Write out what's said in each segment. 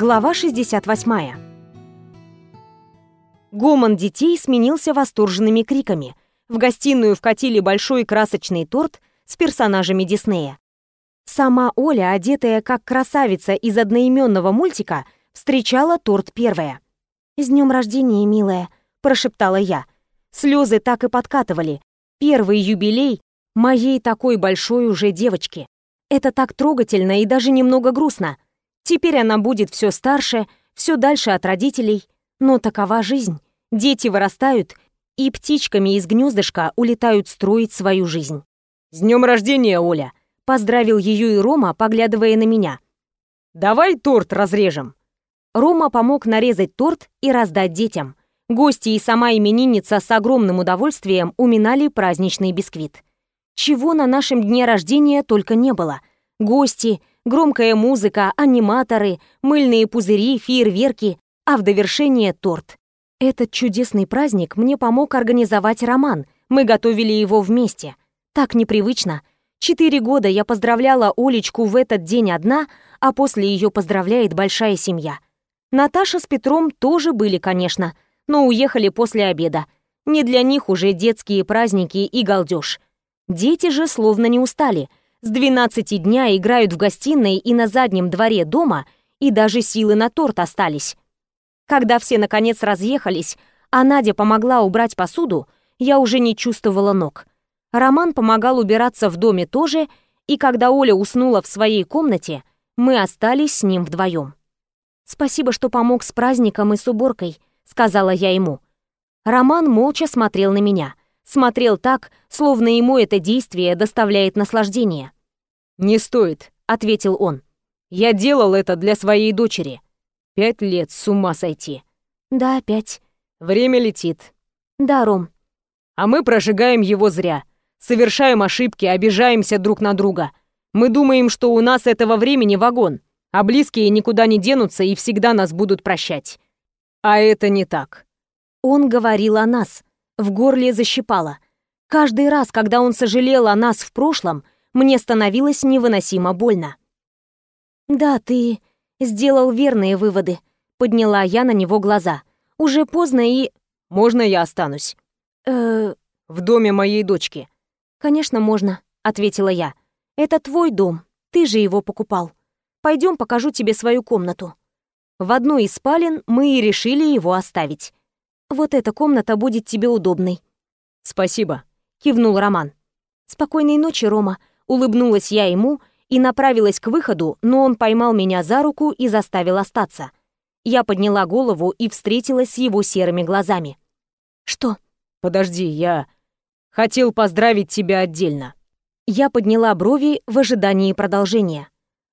Глава 68. Гомон детей сменился восторженными криками. В гостиную вкатили большой красочный торт с персонажами Диснея. Сама Оля, одетая как красавица из одноименного мультика, встречала торт первая. «С днем рождения, милая», — прошептала я. Слезы так и подкатывали. Первый юбилей моей такой большой уже девочки. Это так трогательно и даже немного грустно. Теперь она будет все старше, все дальше от родителей. Но такова жизнь. Дети вырастают и птичками из гнездышка улетают строить свою жизнь. «С днем рождения, Оля!» — поздравил ее и Рома, поглядывая на меня. «Давай торт разрежем!» Рома помог нарезать торт и раздать детям. Гости и сама именинница с огромным удовольствием уминали праздничный бисквит. Чего на нашем дне рождения только не было. Гости, громкая музыка, аниматоры, мыльные пузыри, фейерверки, а в довершение торт. Этот чудесный праздник мне помог организовать Роман. Мы готовили его вместе. Так непривычно. Четыре года я поздравляла Олечку в этот день одна, а после ее поздравляет большая семья. Наташа с Петром тоже были, конечно, но уехали после обеда. Не для них уже детские праздники и галдеж. Дети же словно не устали. С 12 дня играют в гостиной и на заднем дворе дома, и даже силы на торт остались. Когда все наконец разъехались, а Надя помогла убрать посуду, я уже не чувствовала ног. Роман помогал убираться в доме тоже, и когда Оля уснула в своей комнате, мы остались с ним вдвоем. «Спасибо, что помог с праздником и с уборкой», сказала я ему. Роман молча смотрел на меня. Смотрел так, словно ему это действие доставляет наслаждение. «Не стоит», — ответил он. «Я делал это для своей дочери. Пять лет, с ума сойти». «Да, пять». «Время летит». «Да, Ром». «А мы прожигаем его зря. Совершаем ошибки, обижаемся друг на друга. Мы думаем, что у нас этого времени вагон, а близкие никуда не денутся и всегда нас будут прощать. А это не так. Он говорил о нас. В горле защипало. Каждый раз, когда он сожалел о нас в прошлом, мне становилось невыносимо больно. «Да, ты сделал верные выводы», — подняла я на него глаза. «Уже поздно и...» «Можно я останусь?» «Э...» «В доме моей дочки». «Конечно, можно», — ответила я. «Это твой дом, ты же его покупал. Пойдем, покажу тебе свою комнату». В одной из спален мы и решили его оставить. «Вот эта комната будет тебе удобной». «Спасибо», — кивнул Роман. «Спокойной ночи, Рома», — улыбнулась я ему и направилась к выходу, но он поймал меня за руку и заставил остаться. Я подняла голову и встретилась с его серыми глазами. «Что?» «Подожди, я хотел поздравить тебя отдельно». Я подняла брови в ожидании продолжения.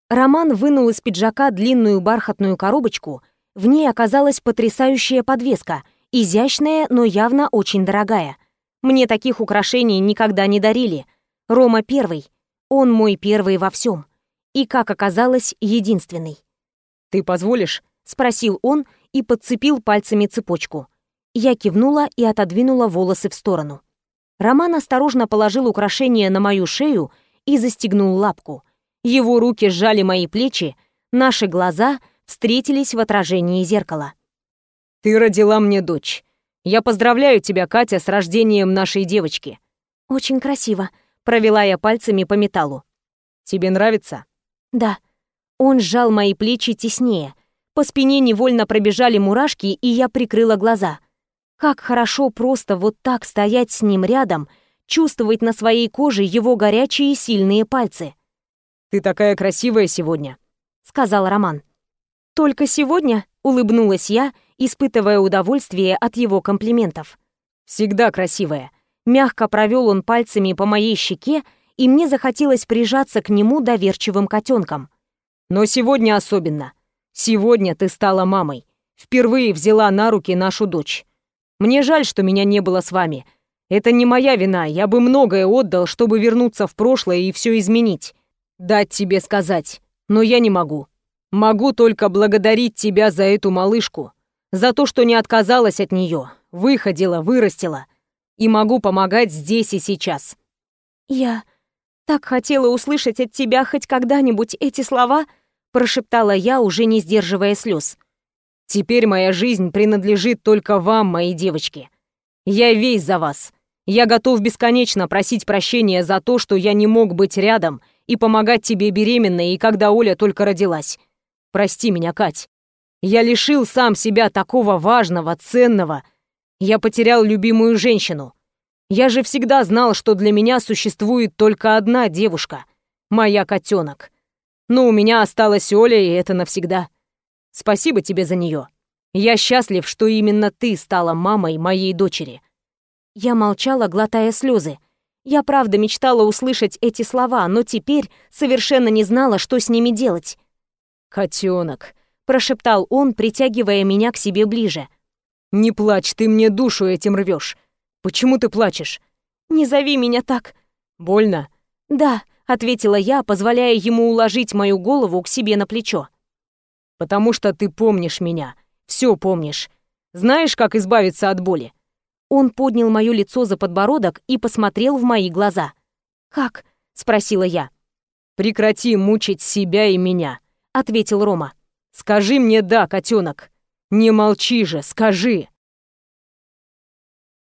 Роман вынул из пиджака длинную бархатную коробочку. В ней оказалась потрясающая подвеска, изящная, но явно очень дорогая. Мне таких украшений никогда не дарили. Рома первый. Он мой первый во всем. И, как оказалось, единственный. «Ты позволишь?» — спросил он и подцепил пальцами цепочку. Я кивнула и отодвинула волосы в сторону. Роман осторожно положил украшение на мою шею и застегнул лапку. Его руки сжали мои плечи, наши глаза встретились в отражении зеркала. «Ты родила мне дочь. Я поздравляю тебя, Катя, с рождением нашей девочки». «Очень красиво», — провела я пальцами по металлу. «Тебе нравится?» «Да». Он сжал мои плечи теснее. По спине невольно пробежали мурашки, и я прикрыла глаза. Как хорошо просто вот так стоять с ним рядом, чувствовать на своей коже его горячие сильные пальцы. «Ты такая красивая сегодня», — сказал Роман. «Только сегодня?» — улыбнулась я, испытывая удовольствие от его комплиментов. «Всегда красивая». Мягко провел он пальцами по моей щеке, и мне захотелось прижаться к нему доверчивым котенком. «Но сегодня особенно. Сегодня ты стала мамой. Впервые взяла на руки нашу дочь. Мне жаль, что меня не было с вами. Это не моя вина, я бы многое отдал, чтобы вернуться в прошлое и все изменить дать тебе сказать, но я не могу. Могу только благодарить тебя за эту малышку, за то, что не отказалась от нее, выходила, вырастила, и могу помогать здесь и сейчас. Я так хотела услышать от тебя хоть когда-нибудь эти слова, прошептала я, уже не сдерживая слез. Теперь моя жизнь принадлежит только вам, мои девочки. Я весь за вас. Я готов бесконечно просить прощения за то, что я не мог быть рядом и помогать тебе беременной и когда Оля только родилась. Прости меня, Кать. Я лишил сам себя такого важного, ценного. Я потерял любимую женщину. Я же всегда знал, что для меня существует только одна девушка — моя котенок. Но у меня осталась Оля, и это навсегда. Спасибо тебе за нее. Я счастлив, что именно ты стала мамой моей дочери. Я молчала, глотая слезы. Я правда мечтала услышать эти слова, но теперь совершенно не знала, что с ними делать. «Котенок», — прошептал он, притягивая меня к себе ближе. «Не плачь, ты мне душу этим рвешь. Почему ты плачешь?» «Не зови меня так». «Больно?» «Да», — ответила я, позволяя ему уложить мою голову к себе на плечо. «Потому что ты помнишь меня. Все помнишь. Знаешь, как избавиться от боли? Он поднял моё лицо за подбородок и посмотрел в мои глаза. «Как?» — спросила я. «Прекрати мучить себя и меня», — ответил Рома. «Скажи мне «да», котенок. Не молчи же, скажи!»